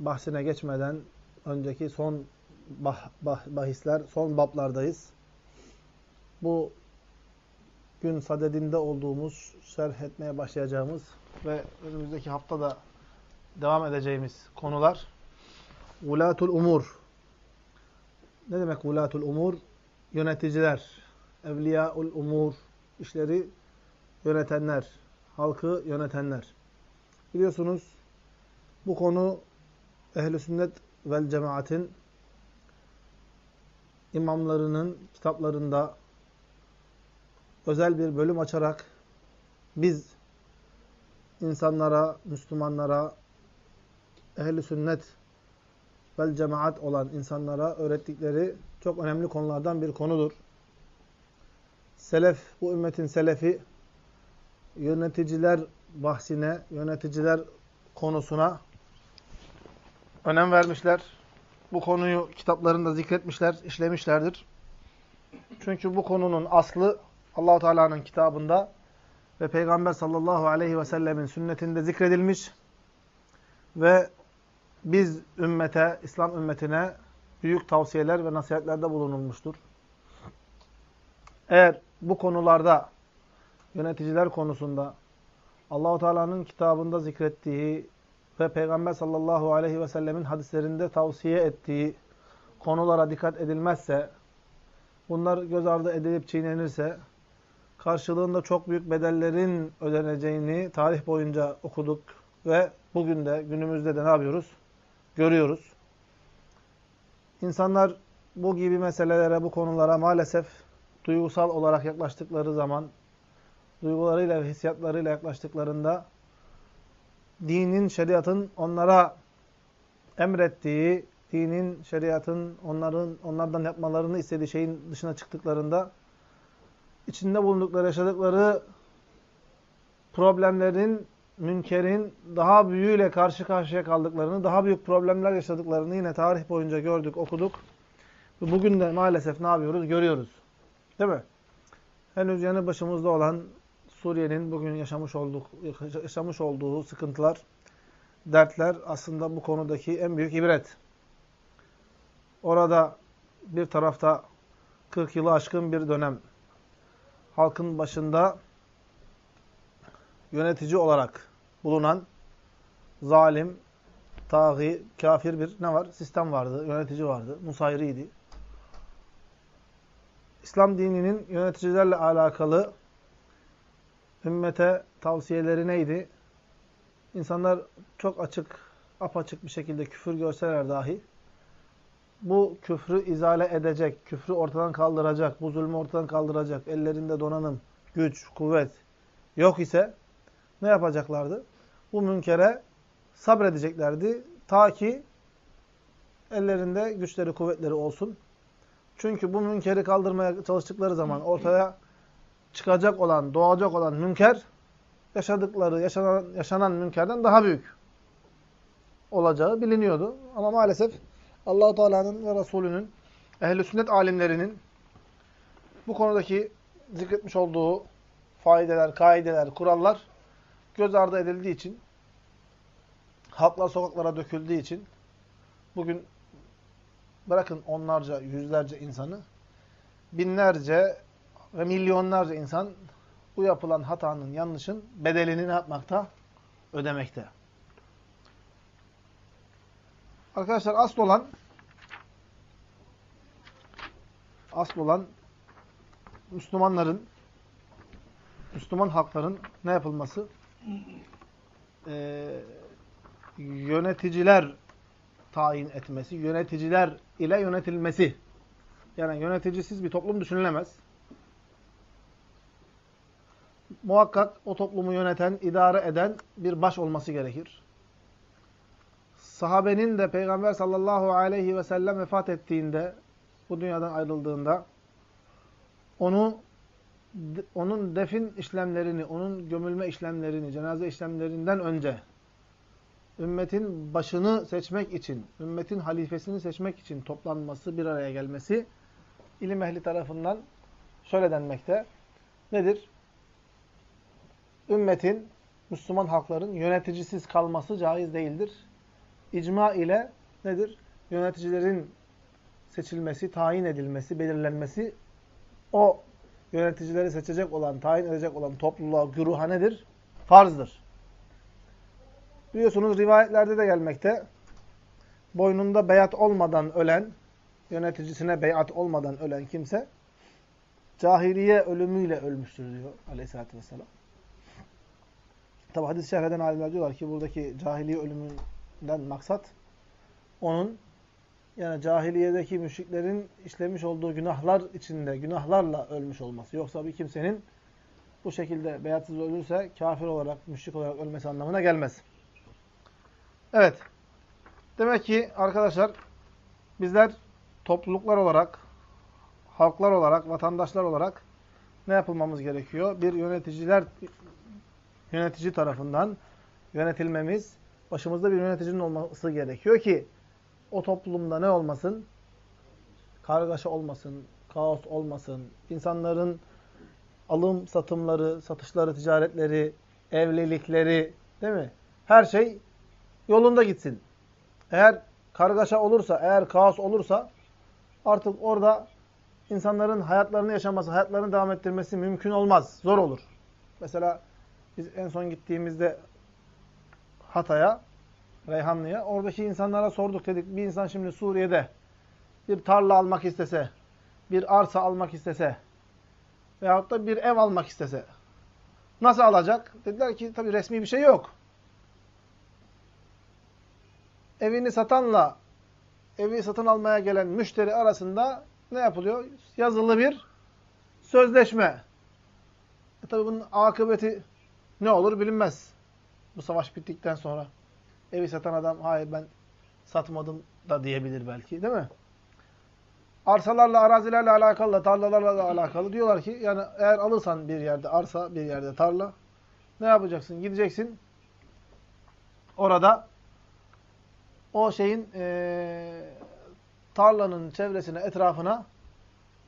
bahsine geçmeden önceki son bah, bah, bahisler, son bablardayız. Bu gün sadedinde olduğumuz, şerh etmeye başlayacağımız ve önümüzdeki hafta da devam edeceğimiz konular Ulatul umur. Ne demek ulatul umur? Yöneticiler, evliyaul umur, işleri yönetenler, halkı yönetenler. Biliyorsunuz bu konu ehl sünnet vel cemaatin imamlarının kitaplarında özel bir bölüm açarak biz insanlara, Müslümanlara, ehl sünnet vel cemaat olan insanlara öğrettikleri çok önemli konulardan bir konudur. Selef, bu ümmetin selefi yöneticiler bahsine, yöneticiler konusuna önem vermişler. Bu konuyu kitaplarında zikretmişler, işlemişlerdir. Çünkü bu konunun aslı Allahu Teala'nın kitabında ve Peygamber sallallahu aleyhi ve sellemin sünnetinde zikredilmiş ve biz ümmete, İslam ümmetine büyük tavsiyeler ve nasihatlerde bulunulmuştur. Eğer bu konularda yöneticiler konusunda Allahu Teala'nın kitabında zikrettiği ve Peygamber sallallahu aleyhi ve sellemin hadislerinde tavsiye ettiği konulara dikkat edilmezse, bunlar göz ardı edilip çiğnenirse, karşılığında çok büyük bedellerin ödeneceğini tarih boyunca okuduk ve bugün de, günümüzde de ne yapıyoruz? Görüyoruz. İnsanlar bu gibi meselelere, bu konulara maalesef duygusal olarak yaklaştıkları zaman, duygularıyla ve hissiyatlarıyla yaklaştıklarında dinin, şeriatın onlara emrettiği, dinin, şeriatın onların onlardan yapmalarını istediği şeyin dışına çıktıklarında içinde bulundukları, yaşadıkları problemlerin, münkerin daha büyüğüyle karşı karşıya kaldıklarını, daha büyük problemler yaşadıklarını yine tarih boyunca gördük, okuduk. Bugün de maalesef ne yapıyoruz? Görüyoruz. Değil mi? Henüz yanı başımızda olan Suriye'nin bugün yaşamış olduğu, yaşamış olduğu sıkıntılar, dertler aslında bu konudaki en büyük ibret. Orada bir tarafta 40 yılı aşkın bir dönem halkın başında yönetici olarak bulunan zalim, taği, kafir bir ne var? Sistem vardı, yönetici vardı, Nusayri'ydi. İslam dininin yöneticilerle alakalı ümmete tavsiyeleri neydi? İnsanlar çok açık, apaçık bir şekilde küfür görseler dahi bu küfrü izale edecek, küfrü ortadan kaldıracak, bu zulmü ortadan kaldıracak, ellerinde donanım, güç, kuvvet yok ise ne yapacaklardı? Bu münkere sabredeceklerdi ta ki ellerinde güçleri, kuvvetleri olsun. Çünkü bu münkeri kaldırmaya çalıştıkları zaman ortaya çıkacak olan, doğacak olan münker yaşadıkları, yaşanan, yaşanan münkerden daha büyük olacağı biliniyordu. Ama maalesef allah Teala'nın ve Resulünün, ehl sünnet alimlerinin bu konudaki zikretmiş olduğu faydeler, kaideler, kurallar göz ardı edildiği için, halklar sokaklara döküldüğü için bugün bırakın onlarca, yüzlerce insanı, binlerce ve milyonlarca insan bu yapılan hatanın, yanlışın bedelini ne yapmakta? Ödemekte. Arkadaşlar asıl olan asıl olan Müslümanların Müslüman halkların ne yapılması? Ee, yöneticiler tayin etmesi, yöneticiler ile yönetilmesi. Yani yöneticisiz bir toplum düşünülemez. Muhakkak o toplumu yöneten, idare eden bir baş olması gerekir. Sahabenin de Peygamber sallallahu aleyhi ve sellem vefat ettiğinde, bu dünyadan ayrıldığında, onu onun defin işlemlerini, onun gömülme işlemlerini, cenaze işlemlerinden önce ümmetin başını seçmek için, ümmetin halifesini seçmek için toplanması, bir araya gelmesi ilim ehli tarafından şöyle denmekte. Nedir? Ümmetin, Müslüman halkların yöneticisiz kalması caiz değildir. icma ile nedir? Yöneticilerin seçilmesi, tayin edilmesi, belirlenmesi o yöneticileri seçecek olan, tayin edecek olan topluluğa, güruha nedir? Farzdır. Biliyorsunuz rivayetlerde de gelmekte. Boynunda beyat olmadan ölen, yöneticisine beyat olmadan ölen kimse cahiliye ölümüyle ölmüştür diyor aleyhissalatü vesselam. Tabi hadis-i şerheden alimler diyorlar ki buradaki cahiliye ölümünden maksat onun yani cahiliyedeki müşriklerin işlemiş olduğu günahlar içinde, günahlarla ölmüş olması. Yoksa bir kimsenin bu şekilde beyatsız ölürse kafir olarak, müşrik olarak ölmesi anlamına gelmez. Evet. Demek ki arkadaşlar bizler topluluklar olarak, halklar olarak, vatandaşlar olarak ne yapılmamız gerekiyor? Bir yöneticiler yönetici tarafından yönetilmemiz, başımızda bir yöneticinin olması gerekiyor ki o toplumda ne olmasın? Kargaşa olmasın, kaos olmasın, insanların alım satımları, satışları, ticaretleri, evlilikleri, değil mi? Her şey yolunda gitsin. Eğer kargaşa olursa, eğer kaos olursa artık orada insanların hayatlarını yaşaması, hayatlarını devam ettirmesi mümkün olmaz. Zor olur. Mesela biz en son gittiğimizde Hatay'a, Reyhanlı'ya, oradaki insanlara sorduk dedik. Bir insan şimdi Suriye'de bir tarla almak istese, bir arsa almak istese veyahut da bir ev almak istese nasıl alacak? Dediler ki tabii resmi bir şey yok. Evini satanla evi satın almaya gelen müşteri arasında ne yapılıyor? Yazılı bir sözleşme. E tabi bunun akıbeti ne olur bilinmez. Bu savaş bittikten sonra. Evi satan adam hayır ben satmadım da diyebilir belki değil mi? Arsalarla, arazilerle alakalı, tarlalarla alakalı diyorlar ki yani eğer alırsan bir yerde arsa, bir yerde tarla ne yapacaksın? Gideceksin orada o şeyin e, tarlanın çevresine, etrafına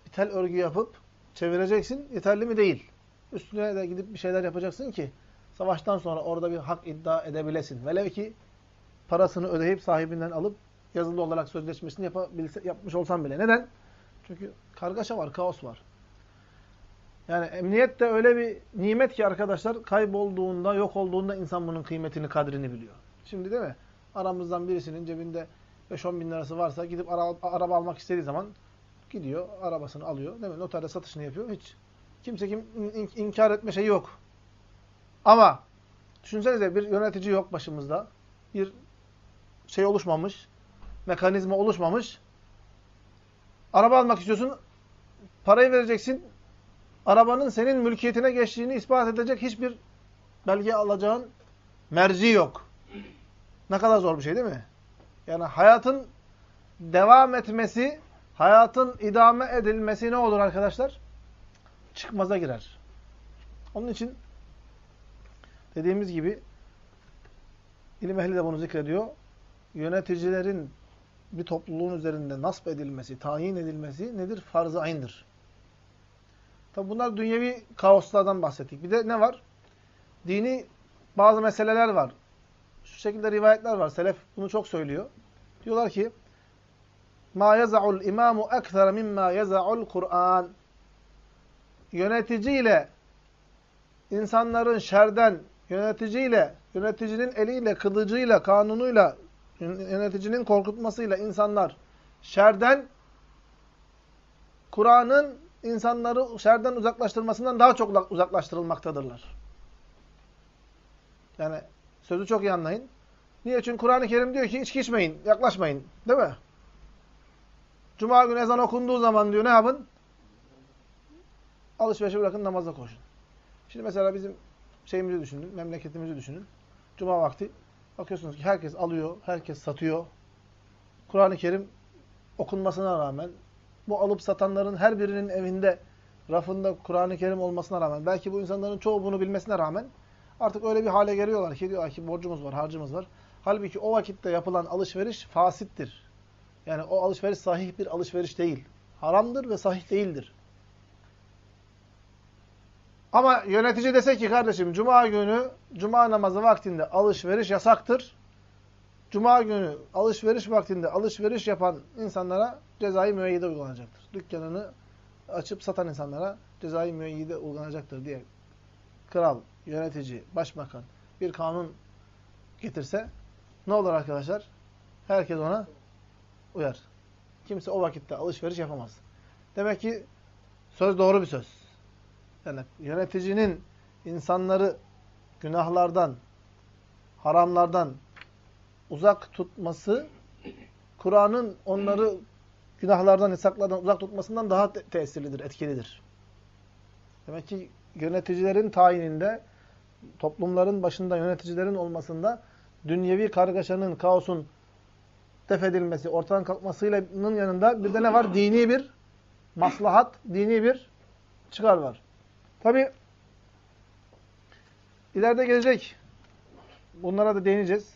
bir tel örgü yapıp çevireceksin. Yeterli mi? Değil. Üstüne de gidip bir şeyler yapacaksın ki savaştan sonra orada bir hak iddia edebilesin. Velev ki parasını ödeyip sahibinden alıp yazılı olarak sözleşmesini yapabilse, yapmış olsan bile. Neden? Çünkü kargaşa var, kaos var. Yani emniyet de öyle bir nimet ki arkadaşlar kaybolduğunda, yok olduğunda insan bunun kıymetini, kadrini biliyor. Şimdi değil mi? Aramızdan birisinin cebinde 5-10 bin lirası varsa gidip ara, araba almak istediği zaman gidiyor, arabasını alıyor. Değil mi? Noterde satışını yapıyor. Hiç kimse kim in, inkar etme şeyi yok. Ama düşünsenize bir yönetici yok başımızda. Bir şey oluşmamış, mekanizma oluşmamış. Araba almak istiyorsun, parayı vereceksin. Arabanın senin mülkiyetine geçtiğini ispat edecek hiçbir belge alacağın merci yok. Ne kadar zor bir şey değil mi? Yani hayatın devam etmesi, hayatın idame edilmesi ne olur arkadaşlar? Çıkmaza girer. Onun için dediğimiz gibi ilim ehli de bunu zikrediyor. Yöneticilerin bir topluluğun üzerinde nasp edilmesi, tayin edilmesi nedir? Farz-ı aynıdır. Tabi bunlar dünyevi kaoslardan bahsettik. Bir de ne var? Dini bazı meseleler var. Şu şekilde rivayetler var. Selef bunu çok söylüyor. Diyorlar ki ma yaza'ul imamu ekser mimma yaza'ul Kur'an. Yöneticiyle insanların şerden yöneticiyle, yöneticinin eliyle, kılıcıyla, kanunuyla, yöneticinin korkutmasıyla insanlar şerden Kur'an'ın insanları şerden uzaklaştırmasından daha çok uzaklaştırılmaktadırlar. Yani sözü çok iyi anlayın. Niye? Çünkü Kur'an-ı Kerim diyor ki içki içmeyin, yaklaşmayın. Değil mi? Cuma günü ezan okunduğu zaman diyor ne yapın? Alışverişi bırakın namaza koşun. Şimdi mesela bizim şeyimizi düşünün, memleketimizi düşünün. Cuma vakti bakıyorsunuz ki herkes alıyor, herkes satıyor. Kur'an-ı Kerim okunmasına rağmen bu alıp satanların her birinin evinde rafında Kur'an-ı Kerim olmasına rağmen belki bu insanların çoğu bunu bilmesine rağmen artık öyle bir hale geliyorlar ki diyor ki borcumuz var, harcımız var. Halbuki o vakitte yapılan alışveriş fasittir. Yani o alışveriş sahih bir alışveriş değil. Haramdır ve sahih değildir. Ama yönetici dese ki kardeşim cuma günü cuma namazı vaktinde alışveriş yasaktır. Cuma günü alışveriş vaktinde alışveriş yapan insanlara cezai müeyyide uygulanacaktır. Dükkanını açıp satan insanlara cezai müeyyide uygulanacaktır diye kral, yönetici, başbakan bir kanun getirse ne olur arkadaşlar? Herkes ona uyar. Kimse o vakitte alışveriş yapamaz. Demek ki söz doğru bir söz. Yani yöneticinin insanları günahlardan, haramlardan uzak tutması Kur'an'ın onları günahlardan, yasaklardan uzak tutmasından daha te tesirlidir, etkilidir. Demek ki yöneticilerin tayininde, toplumların başında yöneticilerin olmasında dünyevi kargaşanın, kaosun def edilmesi, ortadan kalkmasının yanında bir de ne var? Dini bir maslahat, dini bir çıkar var. Tabi ileride gelecek. Bunlara da değineceğiz.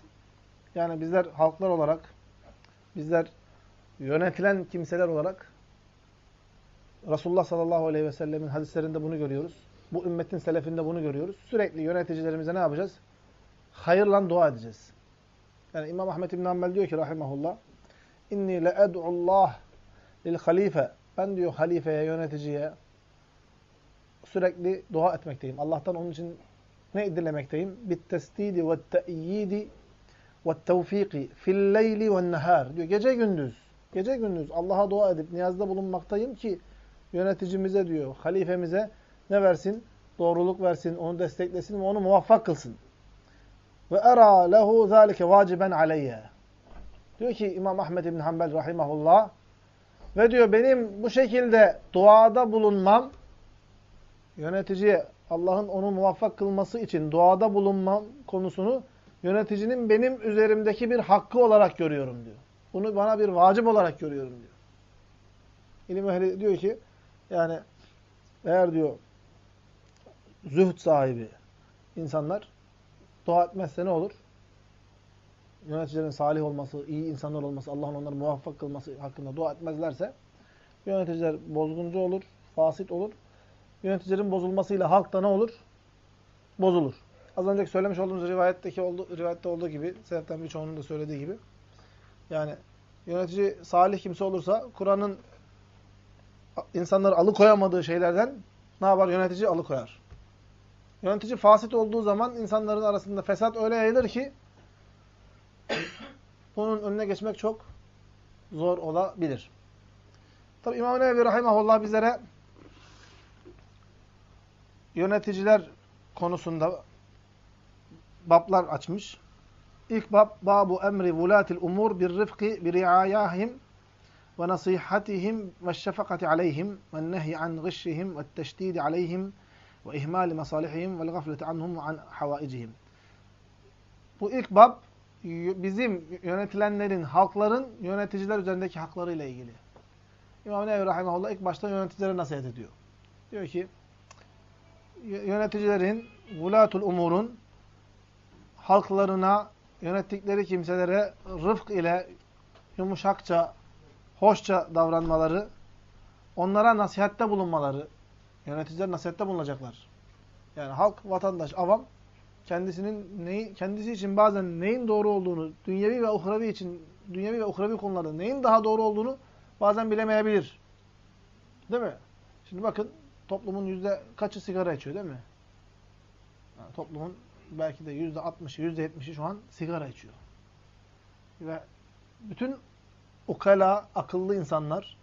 Yani bizler halklar olarak, bizler yönetilen kimseler olarak Resulullah sallallahu aleyhi ve sellemin hadislerinde bunu görüyoruz. Bu ümmetin selefinde bunu görüyoruz. Sürekli yöneticilerimize ne yapacağız? Hayırla dua edeceğiz. Yani İmam Ahmet İbn Hanbel diyor ki rahimahullah İnni le ed'ullah lil halife ben diyor halifeye, yöneticiye sürekli dua etmekteyim. Allah'tan onun için ne dilemekteyim? Bit testidi ve te'yidi ve tevfiki fil leyli ve nehar. Diyor gece gündüz. Gece gündüz Allah'a dua edip niyazda bulunmaktayım ki yöneticimize diyor, halifemize ne versin? Doğruluk versin, onu desteklesin ve onu muvaffak kılsın. Ve era lehu zalike vaciben aleyye. Diyor ki İmam Ahmed bin Hanbel rahimahullah ve diyor benim bu şekilde duada bulunmam yöneticiye Allah'ın onu muvaffak kılması için duada bulunmam konusunu yöneticinin benim üzerimdeki bir hakkı olarak görüyorum diyor. Bunu bana bir vacip olarak görüyorum diyor. İlim ehli diyor ki yani eğer diyor zühd sahibi insanlar dua etmezse ne olur? Yöneticilerin salih olması, iyi insanlar olması, Allah'ın onları muvaffak kılması hakkında dua etmezlerse yöneticiler bozguncu olur, fasit olur. Yöneticilerin bozulmasıyla halk da ne olur? Bozulur. Az önce söylemiş olduğumuz rivayetteki oldu, rivayette olduğu gibi, sebepten birçoğunun da söylediği gibi yani yönetici salih kimse olursa Kur'an'ın insanları alıkoyamadığı şeylerden ne yapar? Yönetici alıkoyar. Yönetici fasit olduğu zaman insanların arasında fesat öyle yayılır ki bunun önüne geçmek çok zor olabilir. Tabi İmam-ı Nevevi Rahimahullah bizlere yöneticiler konusunda bablar açmış. İlk bab, babu emri vulatil umur bir rifki bir riayahim ve nasihatihim ve şefakati aleyhim ve nehy an gışşihim ve teşdidi aleyhim ve ihmali masalihihim ve gafleti anhum ve an havaicihim. Bu ilk bab bizim yönetilenlerin, halkların yöneticiler üzerindeki haklarıyla ilgili. İmam Nevi Rahimahullah ilk başta yöneticilere nasihat ediyor. Diyor ki yöneticilerin, vulatul umurun halklarına, yönettikleri kimselere rıfk ile yumuşakça, hoşça davranmaları, onlara nasihatte bulunmaları, yöneticiler nasihatte bulunacaklar. Yani halk, vatandaş, avam kendisinin neyi, kendisi için bazen neyin doğru olduğunu, dünyevi ve uhrevi için, dünyevi ve uhrevi konularda neyin daha doğru olduğunu bazen bilemeyebilir. Değil mi? Şimdi bakın toplumun yüzde kaçı sigara içiyor değil mi? Yani toplumun belki de yüzde altmışı, yüzde yetmişi şu an sigara içiyor. Ve bütün ukala, akıllı insanlar,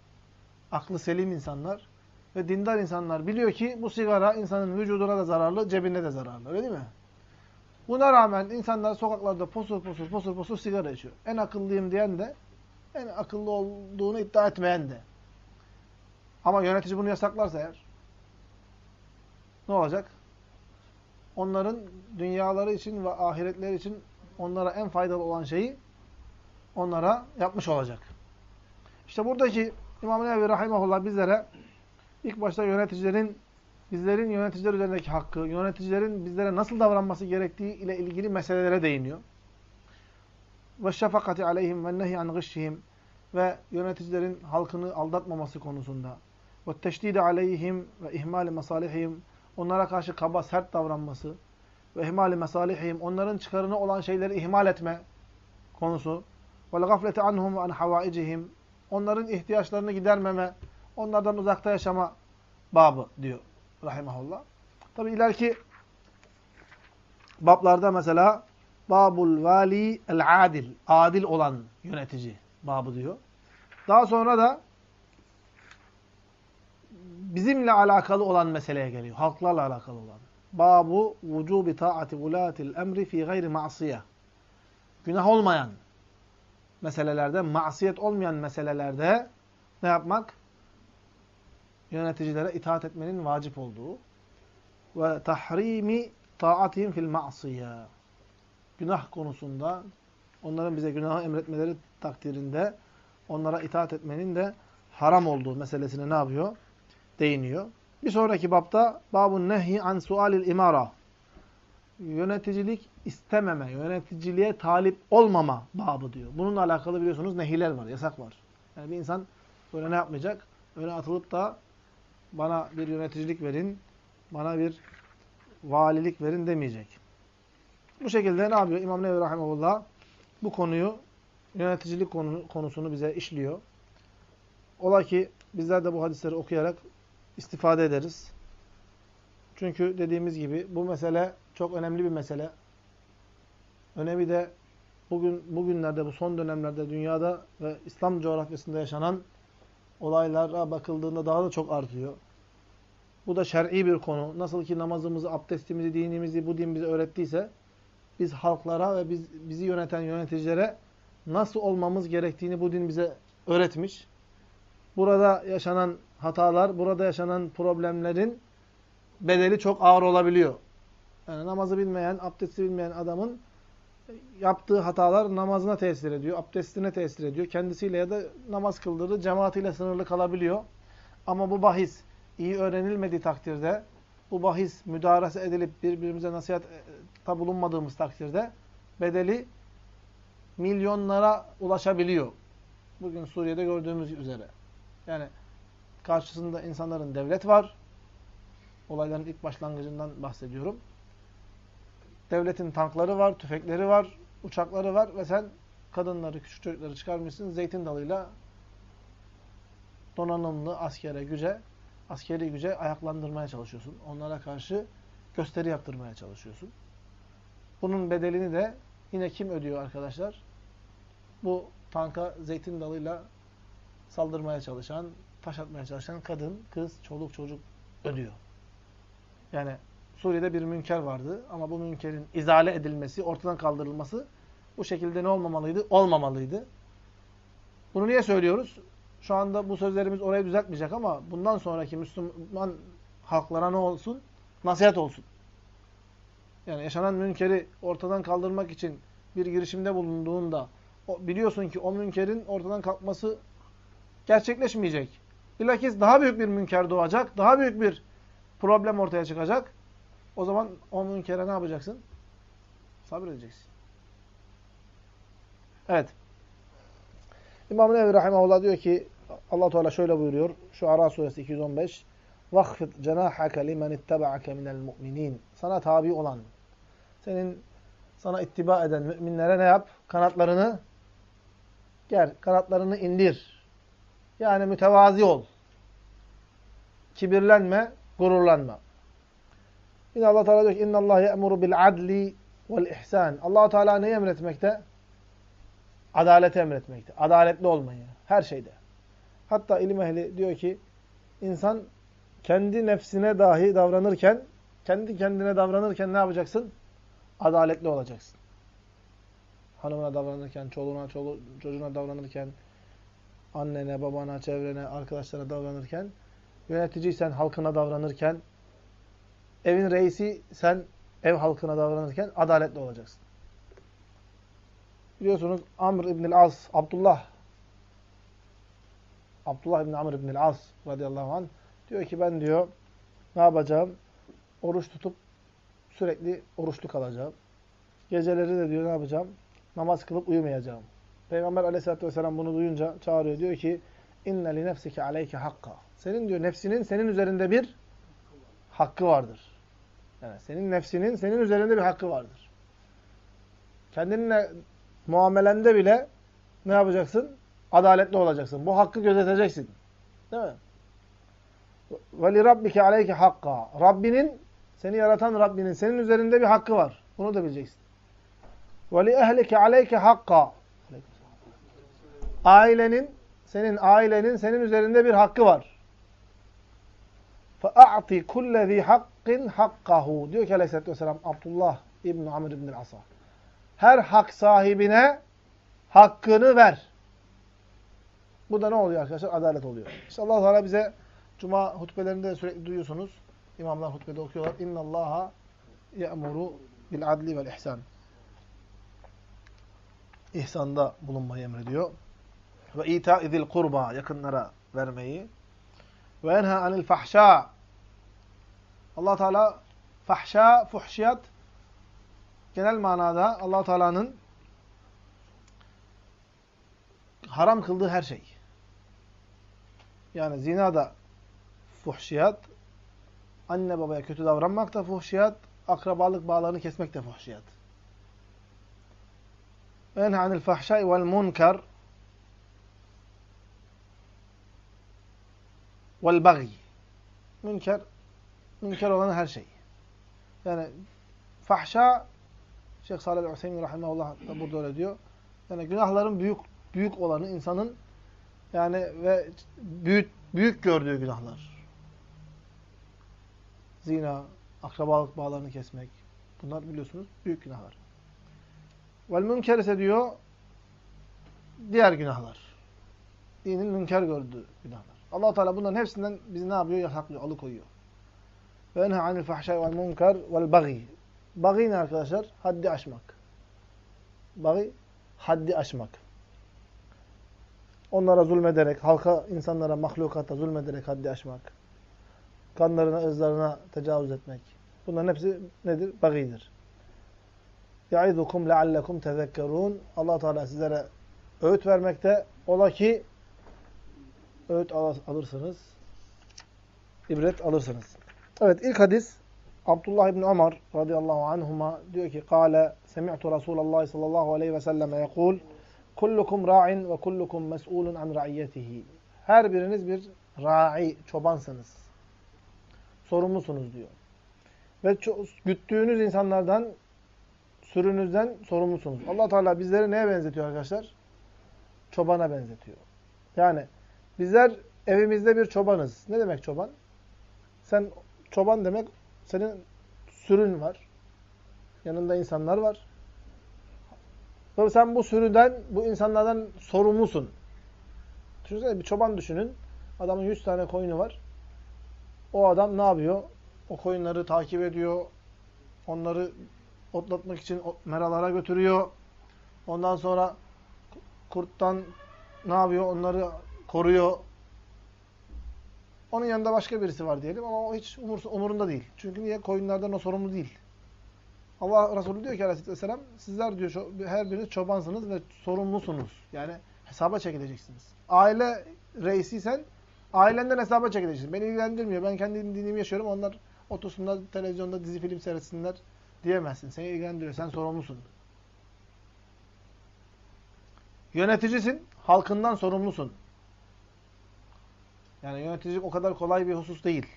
aklı selim insanlar ve dindar insanlar biliyor ki bu sigara insanın vücuduna da zararlı, cebine de zararlı. Öyle değil mi? Buna rağmen insanlar sokaklarda posur posur posur posur sigara içiyor. En akıllıyım diyen de, en akıllı olduğunu iddia etmeyen de. Ama yönetici bunu yasaklarsa eğer, ne olacak? Onların dünyaları için ve ahiretleri için onlara en faydalı olan şeyi onlara yapmış olacak. İşte buradaki İmam-ı Nevi Rahimahullah bizlere ilk başta yöneticilerin bizlerin yöneticiler üzerindeki hakkı, yöneticilerin bizlere nasıl davranması gerektiği ile ilgili meselelere değiniyor. Ve şefakati aleyhim ve nehy an gışşihim ve yöneticilerin halkını aldatmaması konusunda. Ve teşdidi aleyhim ve ihmali masalihim onlara karşı kaba, sert davranması ve ihmali mesalihim, onların çıkarına olan şeyleri ihmal etme konusu ve gafleti anhum ve an havaicihim, onların ihtiyaçlarını gidermeme, onlardan uzakta yaşama babı diyor rahimahullah. Tabi ileriki bablarda mesela babul vali el adil, adil olan yönetici babı diyor. Daha sonra da bizimle alakalı olan meseleye geliyor. Halklarla alakalı olan. Babu vücubi taati vulatil emri fi gayri ma'siye. Günah olmayan meselelerde, masiyet olmayan meselelerde ne yapmak? Yöneticilere itaat etmenin vacip olduğu ve tahrimi taatihim fil ma'siye. Günah konusunda onların bize günahı emretmeleri takdirinde onlara itaat etmenin de haram olduğu meselesine ne yapıyor? Değiniyor. Bir sonraki bapta babun nehi an sualil imara. Yöneticilik istememe, yöneticiliğe talip olmama babı diyor. Bununla alakalı biliyorsunuz nehiler var, yasak var. Yani bir insan böyle ne yapmayacak? Öne atılıp da bana bir yöneticilik verin, bana bir valilik verin demeyecek. Bu şekilde ne yapıyor? İmam Nevi Rahimahullah bu konuyu, yöneticilik konu, konusunu bize işliyor. Ola ki bizler de bu hadisleri okuyarak istifade ederiz. Çünkü dediğimiz gibi bu mesele çok önemli bir mesele. Önemi de bugün bugünlerde, bu son dönemlerde dünyada ve İslam coğrafyasında yaşanan olaylara bakıldığında daha da çok artıyor. Bu da şer'i bir konu. Nasıl ki namazımızı, abdestimizi, dinimizi bu din bize öğrettiyse biz halklara ve biz, bizi yöneten yöneticilere nasıl olmamız gerektiğini bu din bize öğretmiş. Burada yaşanan hatalar, burada yaşanan problemlerin bedeli çok ağır olabiliyor. Yani namazı bilmeyen, abdesti bilmeyen adamın yaptığı hatalar namazına tesir ediyor, abdestine tesir ediyor. Kendisiyle ya da namaz kıldırdığı cemaatiyle sınırlı kalabiliyor. Ama bu bahis iyi öğrenilmediği takdirde, bu bahis müdarası edilip birbirimize nasihatta bulunmadığımız takdirde bedeli milyonlara ulaşabiliyor. Bugün Suriye'de gördüğümüz üzere. Yani karşısında insanların devlet var. Olayların ilk başlangıcından bahsediyorum. Devletin tankları var, tüfekleri var, uçakları var ve sen kadınları, küçük çocukları çıkarmışsın zeytin dalıyla donanımlı askere, güce, askeri güce ayaklandırmaya çalışıyorsun. Onlara karşı gösteri yaptırmaya çalışıyorsun. Bunun bedelini de yine kim ödüyor arkadaşlar? Bu tanka zeytin dalıyla saldırmaya çalışan, taş atmaya çalışan kadın, kız, çoluk, çocuk ödüyor. Yani Suriye'de bir münker vardı ama bu münkerin izale edilmesi, ortadan kaldırılması bu şekilde ne olmamalıydı? Olmamalıydı. Bunu niye söylüyoruz? Şu anda bu sözlerimiz orayı düzeltmeyecek ama bundan sonraki Müslüman halklara ne olsun? Nasihat olsun. Yani yaşanan münkeri ortadan kaldırmak için bir girişimde bulunduğunda biliyorsun ki o münkerin ortadan kalkması gerçekleşmeyecek. Bilakis daha büyük bir münker doğacak, daha büyük bir problem ortaya çıkacak. O zaman o münkere ne yapacaksın? Sabredeceksin. Evet. İmam Nevi Rahimahullah diyor ki allah Teala şöyle buyuruyor. Şu Ara suresi 215 وَخْفِضْ جَنَاحَكَ لِمَنِ اتَّبَعَكَ مِنَ الْمُؤْمِنِينَ Sana tabi olan, senin sana ittiba eden müminlere ne yap? Kanatlarını ger, kanatlarını indir. Yani mütevazi ol. Kibirlenme, gururlanma. Yine Allah Teala diyor ki inna Allah ya'muru bil adli vel ihsan. Allah Teala ne emretmekte? Adaleti emretmekte. Adaletli olmayı her şeyde. Hatta ilim ehli diyor ki insan kendi nefsine dahi davranırken, kendi kendine davranırken ne yapacaksın? Adaletli olacaksın. Hanımına davranırken, çoluğuna, çolu, çocuğuna davranırken, annene, babana, çevrene, arkadaşlara davranırken, yöneticiysen halkına davranırken, evin reisi sen ev halkına davranırken adaletli olacaksın. Biliyorsunuz Amr İbnül As, Abdullah Abdullah İbni Amr İbnül As radıyallahu anh diyor ki ben diyor ne yapacağım? Oruç tutup sürekli oruçlu kalacağım. Geceleri de diyor ne yapacağım? Namaz kılıp uyumayacağım. Peygamber aleyhissalatü vesselam bunu duyunca çağırıyor. Diyor ki inne li nefsike aleyke hakka. Senin diyor nefsinin senin üzerinde bir hakkı vardır. Yani senin nefsinin senin üzerinde bir hakkı vardır. Kendinle muamelende bile ne yapacaksın? Adaletli olacaksın. Bu hakkı gözeteceksin. Değil mi? Ve rabbike aleyke hakka. Rabbinin, seni yaratan Rabbinin senin üzerinde bir hakkı var. Bunu da bileceksin. Ve li ehlike aleyke hakka Ailenin, senin ailenin senin üzerinde bir hakkı var. فَاَعْطِ كُلَّ ذ۪ي حَقٍّ حَقَّهُ Diyor ki aleyhissalatü vesselam Abdullah İbn Amr İbn Asa. Her hak sahibine hakkını ver. Bu da ne oluyor arkadaşlar? Adalet oluyor. İşte Allah Teala bize Cuma hutbelerinde sürekli duyuyorsunuz. İmamlar hutbede okuyorlar. İnna Allaha ye'muru bil adli vel ihsan. İhsanda bulunmayı emrediyor. Ve ita'izil kurba yakınlara vermeyi. Ve enha anil fahşa. Allah Teala fahşa, fuhşiyat genel manada Allah Teala'nın haram kıldığı her şey. Yani zina da fuhşiyat, anne babaya kötü davranmak da fuhşiyat, akrabalık bağlarını kesmek de fuhşiyat. Enha anil fahşai vel munkar vel bagi. Münker, münker olan her şey. Yani fahşa, Şeyh Salih Hüseyin rahimahullah da burada öyle diyor. Yani günahların büyük büyük olanı insanın yani ve büyük büyük gördüğü günahlar. Zina, akrabalık bağlarını kesmek. Bunlar biliyorsunuz büyük günahlar. Vel münker ise diyor diğer günahlar. Dinin münker gördüğü günahlar allah Teala bunların hepsinden bizi ne yapıyor? Yasaklıyor, alıkoyuyor. Ve enhe anil fahşai vel münker vel bagi. Bagi ne arkadaşlar? Haddi aşmak. Bagi, haddi aşmak. Onlara zulmederek, halka, insanlara, mahlukata zulmederek haddi aşmak. Kanlarına, ızlarına tecavüz etmek. Bunların hepsi nedir? Bagidir. يَعِذُكُمْ لَعَلَّكُمْ تَذَكَّرُونَ allah Teala sizlere öğüt vermekte. Ola ki öğüt alırsınız. ibret alırsınız. Evet ilk hadis Abdullah İbni Ömer radıyallahu anhuma diyor ki Kale semi'tu Resulallah sallallahu aleyhi ve selleme yekul Kullukum ra'in ve kullukum mes'ulun an ra'iyyetihi. Her biriniz bir ra'i, çobansınız. Sorumlusunuz diyor. Ve güttüğünüz insanlardan, sürünüzden sorumlusunuz. allah Teala bizleri neye benzetiyor arkadaşlar? Çobana benzetiyor. Yani bizler evimizde bir çobanız. Ne demek çoban? Sen çoban demek senin sürün var. Yanında insanlar var. Ve sen bu sürüden, bu insanlardan sorumlusun. Düşünsene bir çoban düşünün. Adamın 100 tane koyunu var. O adam ne yapıyor? O koyunları takip ediyor. Onları otlatmak için meralara götürüyor. Ondan sonra kurttan ne yapıyor? Onları koruyor. Onun yanında başka birisi var diyelim ama o hiç umurunda değil. Çünkü niye? Koyunlardan o sorumlu değil. Allah Resulü diyor ki aleyhisselam sizler diyor her biriniz çobansınız ve sorumlusunuz. Yani hesaba çekileceksiniz. Aile reisiysen ailenden hesaba çekileceksin. Beni ilgilendirmiyor. Ben kendi dinimi yaşıyorum. Onlar otursunlar televizyonda dizi film seyretsinler diyemezsin. Seni ilgilendiriyor. Sen sorumlusun. Yöneticisin. Halkından sorumlusun. Yani yöneticilik o kadar kolay bir husus değil.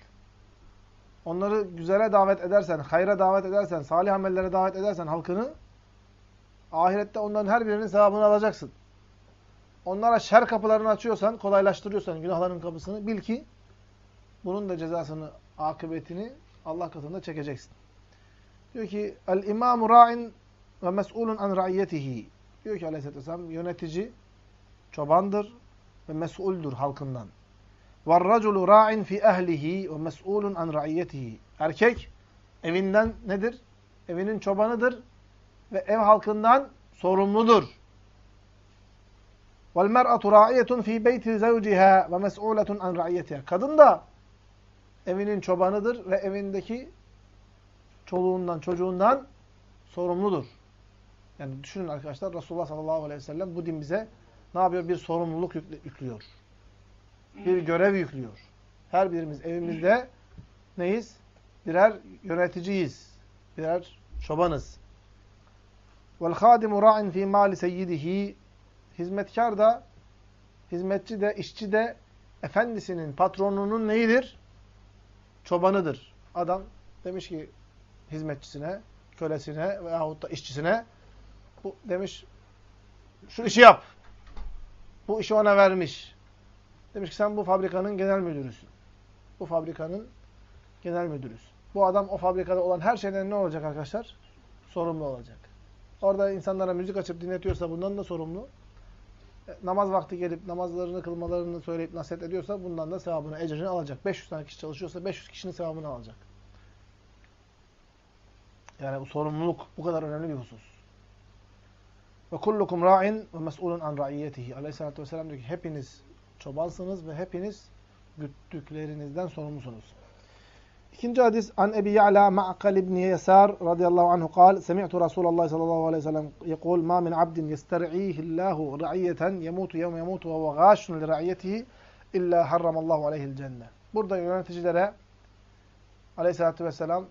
Onları güzele davet edersen, hayra davet edersen, salih amellere davet edersen halkını, ahirette onların her birinin sevabını alacaksın. Onlara şer kapılarını açıyorsan, kolaylaştırıyorsan günahların kapısını, bil ki bunun da cezasını, akıbetini Allah katında çekeceksin. Diyor ki, El-İmamu ra'in ve mes'ulun an ra'iyyetihi. Diyor ki aleyhisselatü vesselam, yönetici çobandır ve mes'uldür halkından. وَالرَّجُلُ رَاعٍ فِي اَهْلِهِ وَمَسْئُولٌ عَنْ رَعِيَّتِهِ Erkek evinden nedir? Evinin çobanıdır ve ev halkından sorumludur. وَالْمَرْأَةُ رَاعِيَةٌ فِي بَيْتِ زَوْجِهَا وَمَسْئُولَةٌ عَنْ رَعِيَّتِهَا Kadın da evinin çobanıdır ve evindeki çoluğundan, çocuğundan sorumludur. Yani düşünün arkadaşlar Resulullah sallallahu aleyhi ve sellem bu din bize ne yapıyor? Bir sorumluluk yüklüyor bir görev yüklüyor. Her birimiz evimizde neyiz? Birer yöneticiyiz. Birer çobanız. Vel hadimu ra'in fi mali seyyidihi. Hizmetkar da, hizmetçi de, işçi de efendisinin, patronunun neyidir? Çobanıdır. Adam demiş ki hizmetçisine, kölesine veyahut da işçisine bu demiş şu işi yap. Bu işi ona vermiş. Demiş ki sen bu fabrikanın genel müdürüsün. Bu fabrikanın genel müdürüsün. Bu adam o fabrikada olan her şeyden ne olacak arkadaşlar? Sorumlu olacak. Orada insanlara müzik açıp dinletiyorsa bundan da sorumlu. E, namaz vakti gelip namazlarını kılmalarını söyleyip nasihat ediyorsa bundan da sevabını, ecrini alacak. 500 tane kişi çalışıyorsa 500 kişinin sevabını alacak. Yani bu sorumluluk bu kadar önemli bir husus. Ve kullukum ra'in ve mes'ulun an ra'iyetihi. Aleyhisselatü vesselam diyor ki hepiniz çobansınız ve hepiniz güttüklerinizden sorumlusunuz. İkinci hadis an Ebi Ya'la Ma'kal ibn Yasar radıyallahu anhu قال سمعت رسول الله صلى الله عليه وسلم يقول ما من عبد يسترعيه الله رعية يموت يوم يموت وهو غاش لرعيته إلا حرم الله عليه الجنة. Burada yöneticilere Aleyhisselatü vesselam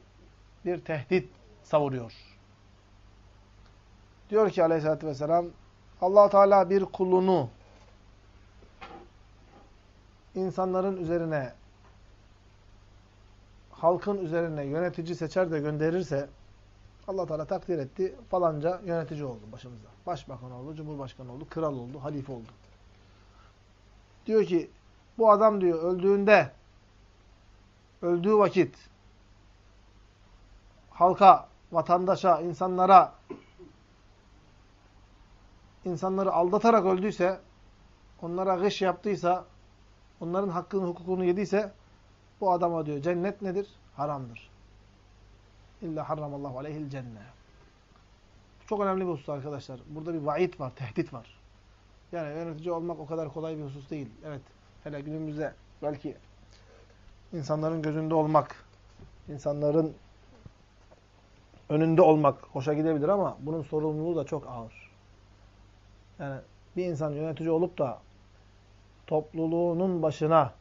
bir tehdit savuruyor. Diyor ki Aleyhisselatü vesselam allah Teala bir kulunu insanların üzerine halkın üzerine yönetici seçer de gönderirse allah Teala takdir etti. Falanca yönetici oldu başımızda. Başbakan oldu, cumhurbaşkanı oldu, kral oldu, halife oldu. Diyor ki bu adam diyor öldüğünde öldüğü vakit halka, vatandaşa, insanlara insanları aldatarak öldüyse, onlara gış yaptıysa, onların hakkını, hukukunu yediyse bu adama diyor cennet nedir? Haramdır. İlla harramallahu aleyhil cenne. Çok önemli bir husus arkadaşlar. Burada bir vaid var, tehdit var. Yani yönetici olmak o kadar kolay bir husus değil. Evet, hele günümüzde belki insanların gözünde olmak, insanların önünde olmak hoşa gidebilir ama bunun sorumluluğu da çok ağır. Yani bir insan yönetici olup da topluluğunun başına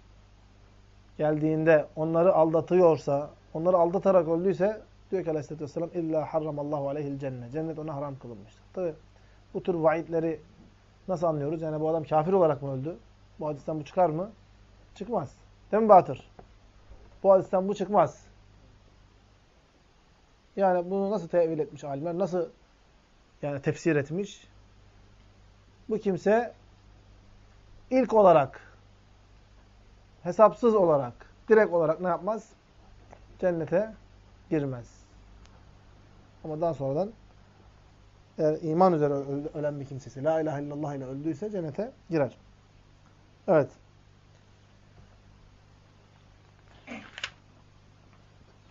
geldiğinde onları aldatıyorsa, onları aldatarak öldüyse diyor ki aleyhissalatü vesselam illa harramallahu aleyhil cennet. Cennet ona haram kılınmıştır. Tabi bu tür vaidleri nasıl anlıyoruz? Yani bu adam kafir olarak mı öldü? Bu hadisten bu çıkar mı? Çıkmaz. Değil mi Batır? Bu hadisten bu çıkmaz. Yani bunu nasıl tevil etmiş alimler? Nasıl yani tefsir etmiş? Bu kimse ilk olarak hesapsız olarak, direkt olarak ne yapmaz? Cennete girmez. Ama daha sonradan eğer iman üzere ölen bir kimsesi, la ilahe illallah ile öldüyse cennete girer. Evet.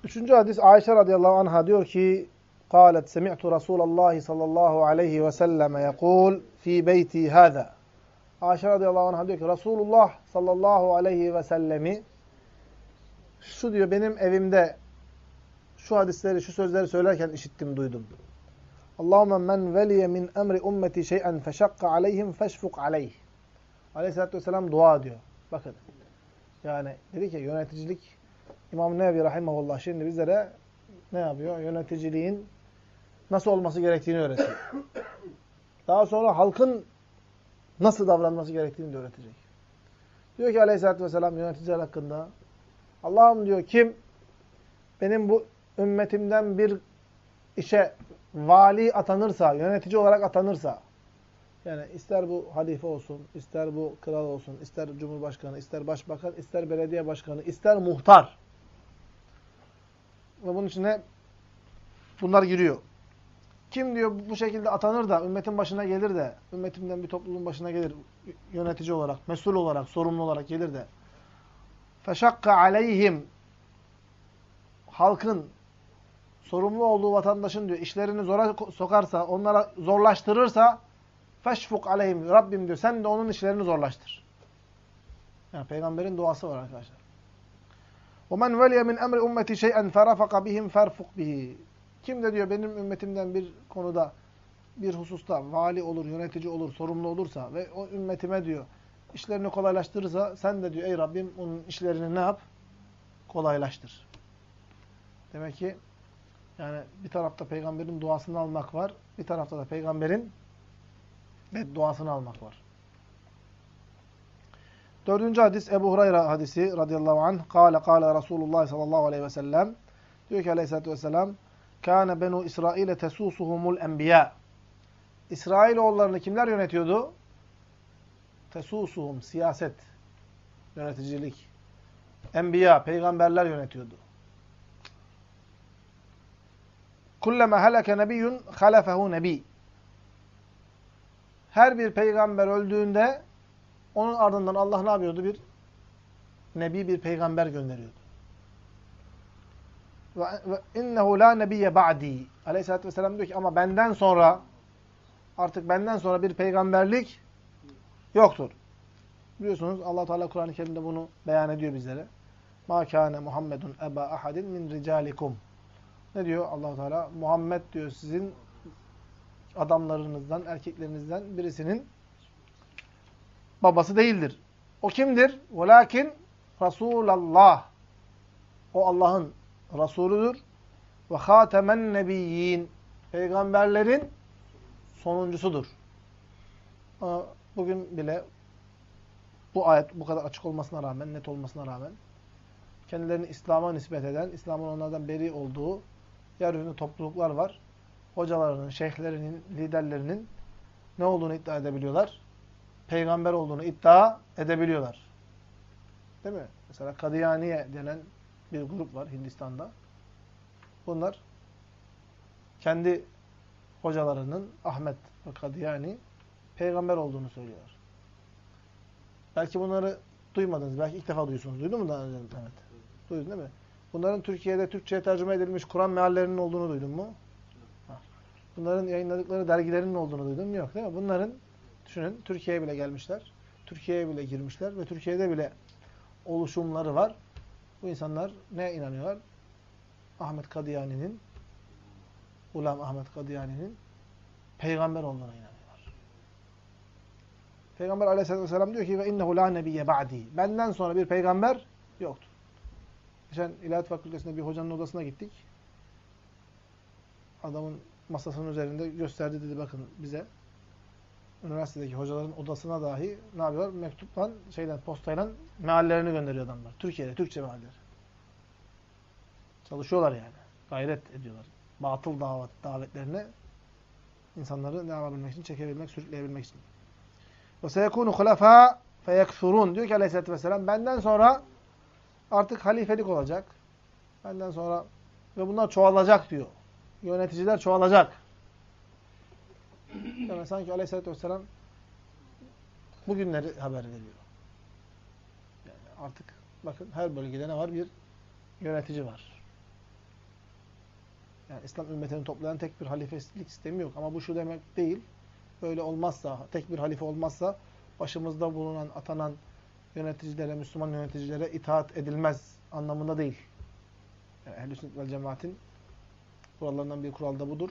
Üçüncü hadis Ayşe radıyallahu anha diyor ki قالت سمعت رسول الله صلى الله عليه وسلم يقول في بيتي هذا Ayşe radıyallahu anh diyor ki Resulullah sallallahu aleyhi ve sellemi şu diyor benim evimde şu hadisleri, şu sözleri söylerken işittim, duydum. Allahümme men veliye min emri ummeti şey'en feşakka aleyhim feşfuk aleyh. Aleyhisselatü vesselam dua diyor. Bakın. Yani dedi ki yöneticilik İmam Nevi Rahimahullah şimdi bizlere ne yapıyor? Yöneticiliğin nasıl olması gerektiğini öğretiyor. Daha sonra halkın nasıl davranması gerektiğini de öğretecek. Diyor ki aleyhissalatü vesselam yöneticiler hakkında Allah'ım diyor kim benim bu ümmetimden bir işe vali atanırsa, yönetici olarak atanırsa yani ister bu halife olsun, ister bu kral olsun, ister cumhurbaşkanı, ister başbakan, ister belediye başkanı, ister muhtar. Ve bunun içine bunlar giriyor. Kim diyor bu şekilde atanır da ümmetin başına gelir de ümmetimden bir topluluğun başına gelir yönetici olarak, mesul olarak, sorumlu olarak gelir de feşakka aleyhim halkın sorumlu olduğu vatandaşın diyor işlerini zora sokarsa, onlara zorlaştırırsa feşfuk aleyhim Rabbim diyor sen de onun işlerini zorlaştır. Yani peygamberin duası var arkadaşlar. وَمَنْ وَلِيَ مِنْ اَمْرِ اُمَّتِ شَيْئًا فَرَفَقَ بِهِمْ فَرْفُقْ بِهِ kim de diyor benim ümmetimden bir konuda, bir hususta vali olur, yönetici olur, sorumlu olursa ve o ümmetime diyor işlerini kolaylaştırırsa sen de diyor ey Rabbim onun işlerini ne yap? Kolaylaştır. Demek ki yani bir tarafta peygamberin duasını almak var. Bir tarafta da peygamberin bedduasını almak var. Dördüncü hadis Ebu Hureyre hadisi radıyallahu anh. Kale kale Resulullah sallallahu aleyhi ve sellem. Diyor ki aleyhissalatü vesselam. Kâne benu İsrail'e tesusuhumul enbiya. İsrailoğullarını kimler yönetiyordu? Tesusuhum, siyaset, yöneticilik. Enbiya, peygamberler yönetiyordu. Kulleme heleke nebiyyun halefehu nebi. Her bir peygamber öldüğünde onun ardından Allah ne yapıyordu? Bir nebi, bir peygamber gönderiyordu. Ve innehu la nebiyye ba'di. Aleyhisselatü vesselam diyor ki ama benden sonra artık benden sonra bir peygamberlik yoktur. Biliyorsunuz Allah Teala Kur'an-ı Kerim'de bunu beyan ediyor bizlere. Ma kana Muhammedun eba ahadin min ricalikum. Ne diyor Allah Teala? Muhammed diyor sizin adamlarınızdan, erkeklerinizden birisinin babası değildir. O kimdir? Velakin Resulallah. O Allah'ın Resulüdür. Ve hatemen nebiyyin. Peygamberlerin sonuncusudur. Bugün bile bu ayet bu kadar açık olmasına rağmen, net olmasına rağmen kendilerini İslam'a nispet eden, İslam'ın onlardan beri olduğu yeryüzünde topluluklar var. Hocalarının, şeyhlerinin, liderlerinin ne olduğunu iddia edebiliyorlar? Peygamber olduğunu iddia edebiliyorlar. Değil mi? Mesela Kadiyaniye denen bir grup var Hindistan'da. Bunlar kendi hocalarının Ahmet ve Kadiyani peygamber olduğunu söylüyorlar. Belki bunları duymadınız. Belki ilk defa duyuyorsunuz. Duydun mu daha önce? Evet. Duydun değil mi? Bunların Türkiye'de Türkçe'ye tercüme edilmiş Kur'an meallerinin olduğunu duydun mu? Bunların yayınladıkları dergilerinin olduğunu duydun mu? Yok değil mi? Bunların düşünün Türkiye'ye bile gelmişler. Türkiye'ye bile girmişler ve Türkiye'de bile oluşumları var. Bu insanlar ne inanıyorlar? Ahmet Kadiyani'nin Ulam Ahmet Kadiyani'nin peygamber olduğuna inanıyorlar. Peygamber aleyhissalatü vesselam diyor ki ve innehu la nebiyye ba'di. Benden sonra bir peygamber yoktur. Geçen İlahiyat Fakültesi'nde bir hocanın odasına gittik. Adamın masasının üzerinde gösterdi dedi bakın bize. Üniversitedeki hocaların odasına dahi ne yapıyorlar? Mektupla, şeyden, postayla meallerini gönderiyor adamlar. Türkiye'de, Türkçe mealleri. Çalışıyorlar yani. Gayret ediyorlar. Batıl davet, davetlerine insanları ne yapabilmek için? Çekebilmek, sürükleyebilmek için. Seyekûnu hulefâ feyekfurûn. Diyor ki aleyhissalatü vesselam benden sonra artık halifelik olacak. Benden sonra ve bunlar çoğalacak diyor. Yöneticiler çoğalacak. Yani sanki aleyhissalatü vesselam bugünleri haber veriyor. Yani artık bakın her bölgede ne var? Bir yönetici var. Yani İslam ümmetini toplayan tek bir halifelik sistemi yok. Ama bu şu demek değil. Böyle olmazsa, tek bir halife olmazsa başımızda bulunan, atanan yöneticilere, Müslüman yöneticilere itaat edilmez anlamında değil. Yani Ehl-i Sünnet vel Cemaat'in kurallarından bir kural da budur.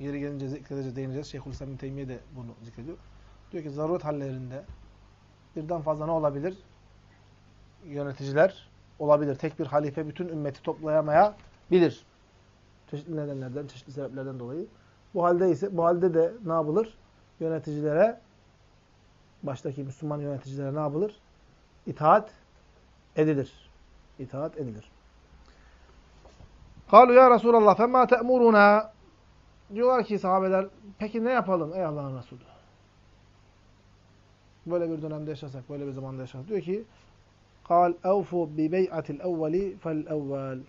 Yeri gelince zikredeceğiz, değineceğiz. Şeyhülislam bin Teymiye de bunu zikrediyor. Diyor ki zaruret hallerinde birden fazla ne olabilir? Yöneticiler olabilir. Tek bir halife bütün ümmeti toplayamayabilir. Çeşitli nedenlerden, çeşitli sebeplerden dolayı. Bu halde ise bu halde de ne yapılır? Yöneticilere baştaki Müslüman yöneticilere ne yapılır? İtaat edilir. İtaat edilir. Kalu ya Resulallah femma te'muruna Diyorlar ki sahabeler peki ne yapalım ey Allah'ın Resulü? Böyle bir dönemde yaşasak, böyle bir zamanda yaşasak. Diyor ki قال اَوْفُوا بِبَيْعَةِ الْاَوَّلِ فَالْاَوَّلِ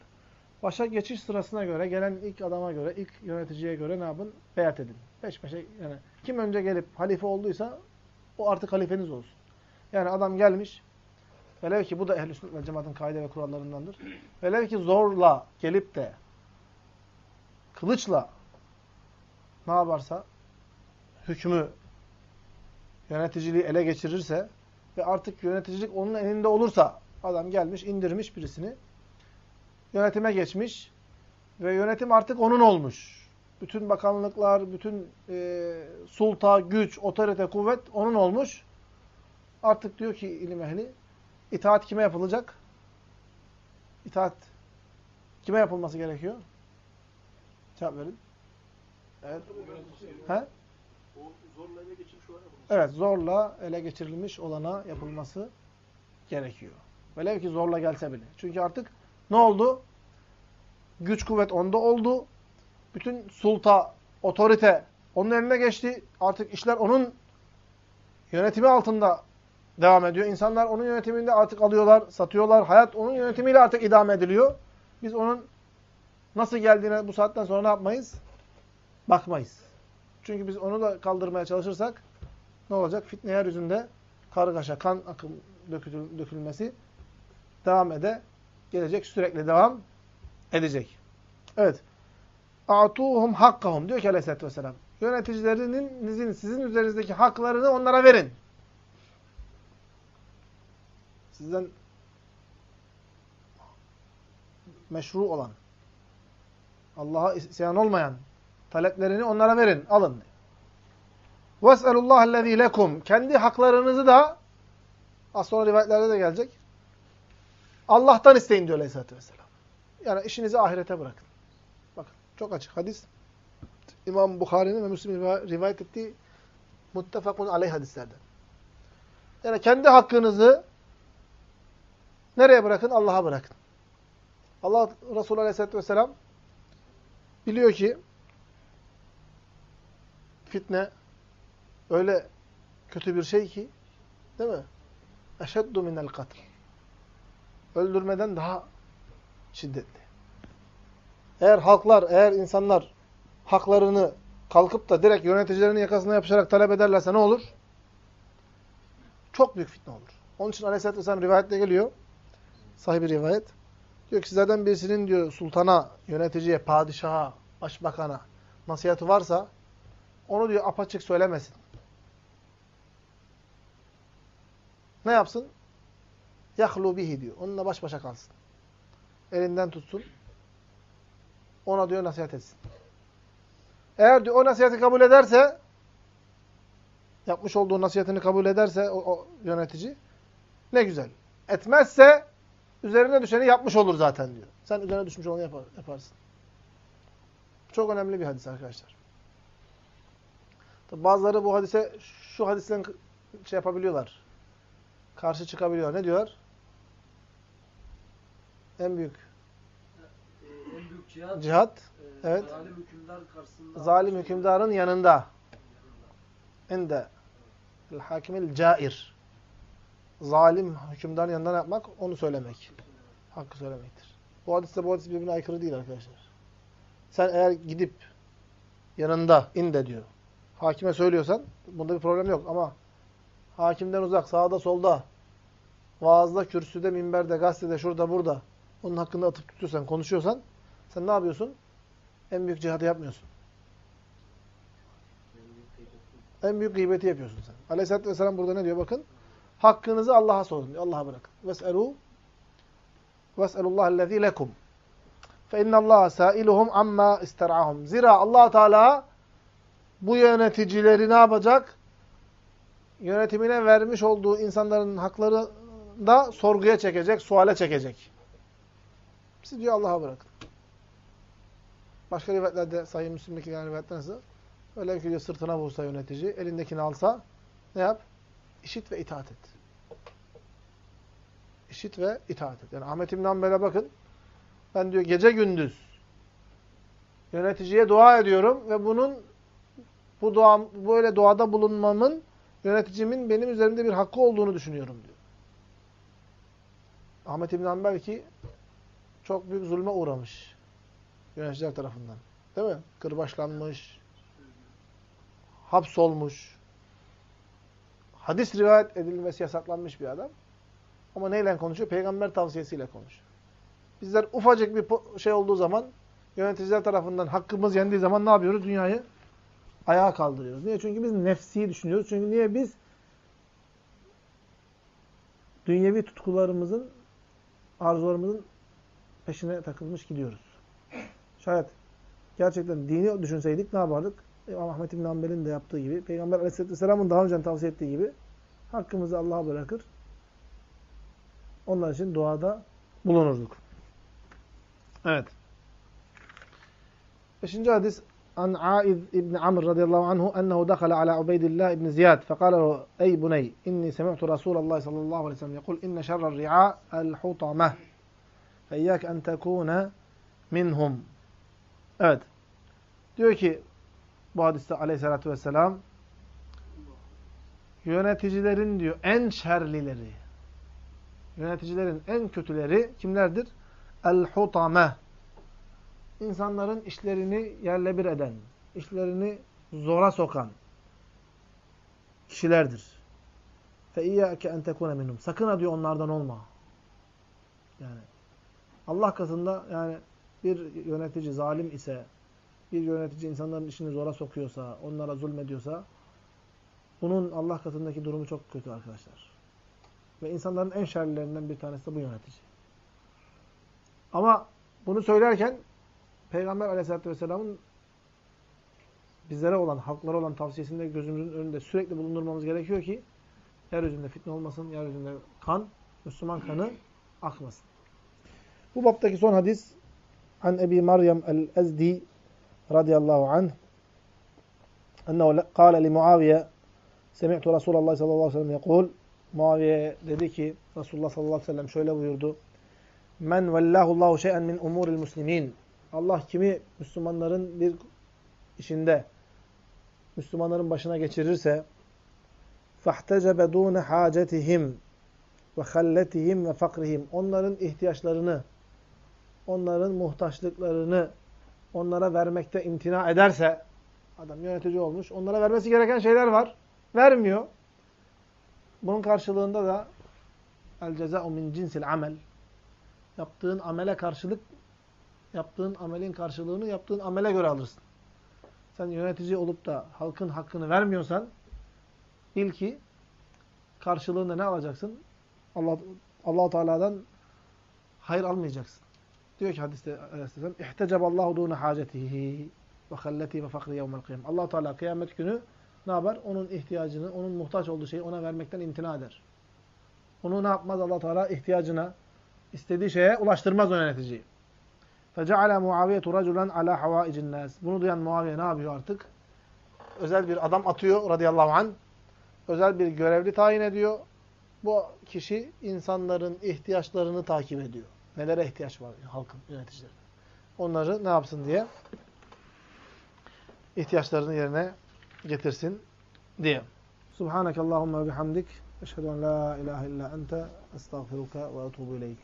Başa geçiş sırasına göre, gelen ilk adama göre, ilk yöneticiye göre ne yapın? Beyat edin. Peş peşe yani kim önce gelip halife olduysa o artık halifeniz olsun. Yani adam gelmiş, velev ki bu da ehl-i sünnet ve cemaatin kaide ve kurallarındandır. Velev ki zorla gelip de kılıçla ne yaparsa hükmü yöneticiliği ele geçirirse ve artık yöneticilik onun elinde olursa adam gelmiş indirmiş birisini yönetime geçmiş ve yönetim artık onun olmuş. Bütün bakanlıklar, bütün e, sulta, güç, otorite, kuvvet onun olmuş. Artık diyor ki ilim ehli, itaat kime yapılacak? İtaat kime yapılması gerekiyor? Cevap verin. Evet. Zorla ele geçirmiş olana. Evet, zorla ele geçirilmiş olana yapılması gerekiyor. Velev ki zorla gelse bile. Çünkü artık ne oldu? Güç kuvvet onda oldu. Bütün sulta, otorite onun eline geçti. Artık işler onun yönetimi altında devam ediyor. İnsanlar onun yönetiminde artık alıyorlar, satıyorlar. Hayat onun yönetimiyle artık idame ediliyor. Biz onun nasıl geldiğine bu saatten sonra ne yapmayız? Bakmayız. Çünkü biz onu da kaldırmaya çalışırsak ne olacak? Fitne yeryüzünde kargaşa, kan akım dökül- dökülmesi devam ede gelecek, sürekli devam edecek. Evet. A'tuhum hakkahum diyor ki aleyhissalatü vesselam. Yöneticilerinizin sizin üzerinizdeki haklarını onlara verin. Sizden meşru olan, Allah'a isyan olmayan taleplerini onlara verin, alın. وَاسْأَلُ اللّٰهَ الَّذ۪ي لَكُمْ Kendi haklarınızı da, az sonra rivayetlerde de gelecek, Allah'tan isteyin diyor Aleyhisselatü Vesselam. Yani işinizi ahirete bırakın. Bakın çok açık hadis. İmam Bukhari'nin ve Müslim'in rivayet ettiği muttefakun aleyh hadislerden. Yani kendi hakkınızı nereye bırakın? Allah'a bırakın. Allah Resulü Aleyhisselatü Vesselam biliyor ki fitne öyle kötü bir şey ki değil mi? Eşeddu minel katl. Öldürmeden daha şiddetli. Eğer halklar, eğer insanlar haklarını kalkıp da direkt yöneticilerinin yakasına yapışarak talep ederlerse ne olur? Çok büyük fitne olur. Onun için Aleyhisselatü Vesselam rivayette geliyor. Sahibi rivayet. Diyor ki sizlerden birisinin diyor sultana, yöneticiye, padişaha, başbakana nasihatı varsa onu diyor apaçık söylemesin. Ne yapsın? Yahlu bihi diyor. Onunla baş başa kalsın. Elinden tutsun. Ona diyor nasihat etsin. Eğer diyor o nasihati kabul ederse yapmış olduğu nasihatini kabul ederse o, o yönetici ne güzel. Etmezse üzerine düşeni yapmış olur zaten diyor. Sen üzerine düşmüş olanı yapar, yaparsın. Çok önemli bir hadis arkadaşlar. Tabi bazıları bu hadise şu hadisten şey yapabiliyorlar. Karşı çıkabiliyorlar. Ne diyorlar? En büyük en büyük cihat, cihat e, evet. zalim hükümdar karşısında zalim hükümdarın yanında. Ende hakimil cair. Zalim hükümdarın yanında ne yapmak? Onu söylemek. Hakkı söylemektir. Bu hadiste bu hadis birbirine aykırı değil arkadaşlar. Sen eğer gidip yanında inde diyor. Hakime söylüyorsan bunda bir problem yok ama hakimden uzak, sağda solda, vaazda, kürsüde, minberde, gazetede, şurada, burada onun hakkında atıp tutuyorsan, konuşuyorsan sen ne yapıyorsun? En büyük cihadı yapmıyorsun. En büyük gıybeti yapıyorsun sen. Aleyhisselatü Vesselam burada ne diyor? Bakın. Hakkınızı Allah'a sorun diyor. Allah'a bırakın. Ves'elû Ves'elullâhellezî lekum. Fe innallâhe sâiluhum amma ister'ahum. Zira allah Teala bu yöneticileri ne yapacak? Yönetimine vermiş olduğu insanların hakları da sorguya çekecek, suale çekecek. Siz diyor Allah'a bırakın. Başka rivayetlerde, Sahih Müslim'deki yani rivayetler nasıl? Öyle ki diyor sırtına vursa yönetici, elindekini alsa ne yap? İşit ve itaat et. İşit ve itaat et. Yani Ahmet İbn Hanbel'e bakın. Ben diyor gece gündüz yöneticiye dua ediyorum ve bunun bu dua böyle duada bulunmamın yöneticimin benim üzerimde bir hakkı olduğunu düşünüyorum diyor. Ahmet İbn Hanbel ki çok büyük zulme uğramış yöneticiler tarafından. Değil mi? Kırbaçlanmış, hapsolmuş, hadis rivayet edilmesi yasaklanmış bir adam. Ama neyle konuşuyor? Peygamber tavsiyesiyle konuşuyor. Bizler ufacık bir şey olduğu zaman, yöneticiler tarafından hakkımız yendiği zaman ne yapıyoruz? Dünyayı ayağa kaldırıyoruz. Niye? Çünkü biz nefsi düşünüyoruz. Çünkü niye? Biz dünyevi tutkularımızın, arzularımızın peşine takılmış gidiyoruz. Şayet gerçekten dini düşünseydik ne yapardık? İmam Ahmet İbn Hanbel'in de yaptığı gibi, Peygamber Aleyhisselatü Vesselam'ın daha önce tavsiye ettiği gibi hakkımızı Allah'a bırakır. Onlar için duada bulunurduk. Evet. Beşinci hadis an Aiz ibn Amr radıyallahu anhu ennehu dakhala ala Ubeydillah ibn Ziyad fekale lehu ey buney inni semi'tu Resulallah sallallahu aleyhi ve sellem yekul inne şerrer ri'a el hutameh feyyâk en tekûne minhum. Evet. Diyor ki bu hadiste aleyhissalatü vesselam yöneticilerin diyor en şerlileri yöneticilerin en kötüleri kimlerdir? El-hutameh İnsanların işlerini yerle bir eden, işlerini zora sokan kişilerdir. فَاِيَّاكَ اَنْ تَكُونَ مِنْهُمْ Sakın ha diyor onlardan olma. Yani Allah katında yani bir yönetici zalim ise, bir yönetici insanların işini zora sokuyorsa, onlara zulmediyorsa, bunun Allah katındaki durumu çok kötü arkadaşlar. Ve insanların en şerlilerinden bir tanesi de bu yönetici. Ama bunu söylerken Peygamber aleyhissalatü vesselamın bizlere olan, halklara olan tavsiyesinde gözümüzün önünde sürekli bulundurmamız gerekiyor ki yeryüzünde fitne olmasın, yeryüzünde kan, Müslüman kanı akmasın. Bu baptaki son hadis an Ebi Meryem el-Ezdi radıyallahu anh ennehu kâle li Muaviye semi'tu Resulallah sallallahu aleyhi ve sellem yekul Muaviye dedi ki Resulullah sallallahu aleyhi ve sellem şöyle buyurdu Men vellahullahu şey'en min umuril muslimin Allah kimi Müslümanların bir işinde Müslümanların başına geçirirse فَاحْتَجَبَ دُونَ حَاجَتِهِمْ وَخَلَّتِهِمْ وَفَقْرِهِمْ Onların ihtiyaçlarını, onların muhtaçlıklarını onlara vermekte imtina ederse, adam yönetici olmuş, onlara vermesi gereken şeyler var, vermiyor. Bunun karşılığında da el ceza'u min cinsil amel yaptığın amele karşılık yaptığın amelin karşılığını yaptığın amele göre alırsın. Sen yönetici olup da halkın hakkını vermiyorsan bil ki karşılığında ne alacaksın? Allah Allah Teala'dan hayır almayacaksın. Diyor ki hadiste Aleyhisselam "İhtecaballahu dune hacetihi ve halleti ve fakri yevmel kıyam." Allah Teala kıyamet günü ne yapar? Onun ihtiyacını, onun muhtaç olduğu şeyi ona vermekten imtina eder. Onu ne yapmaz Allah Teala ihtiyacına, istediği şeye ulaştırmaz o yöneticiyi. فَجَعَلَ مُعَوِيَةُ رَجُلًا عَلَى حَوَائِجِ النَّاسِ Bunu duyan Muaviye ne yapıyor artık? Özel bir adam atıyor radıyallahu anh. Özel bir görevli tayin ediyor. Bu kişi insanların ihtiyaçlarını takip ediyor. Nelere ihtiyaç var halkın yöneticileri. Onları ne yapsın diye? ihtiyaçlarını yerine getirsin diye. Subhanakallahumma ve bihamdik. Eşhedü en la ilahe illa ente estağfiruka ve etubu ileyk.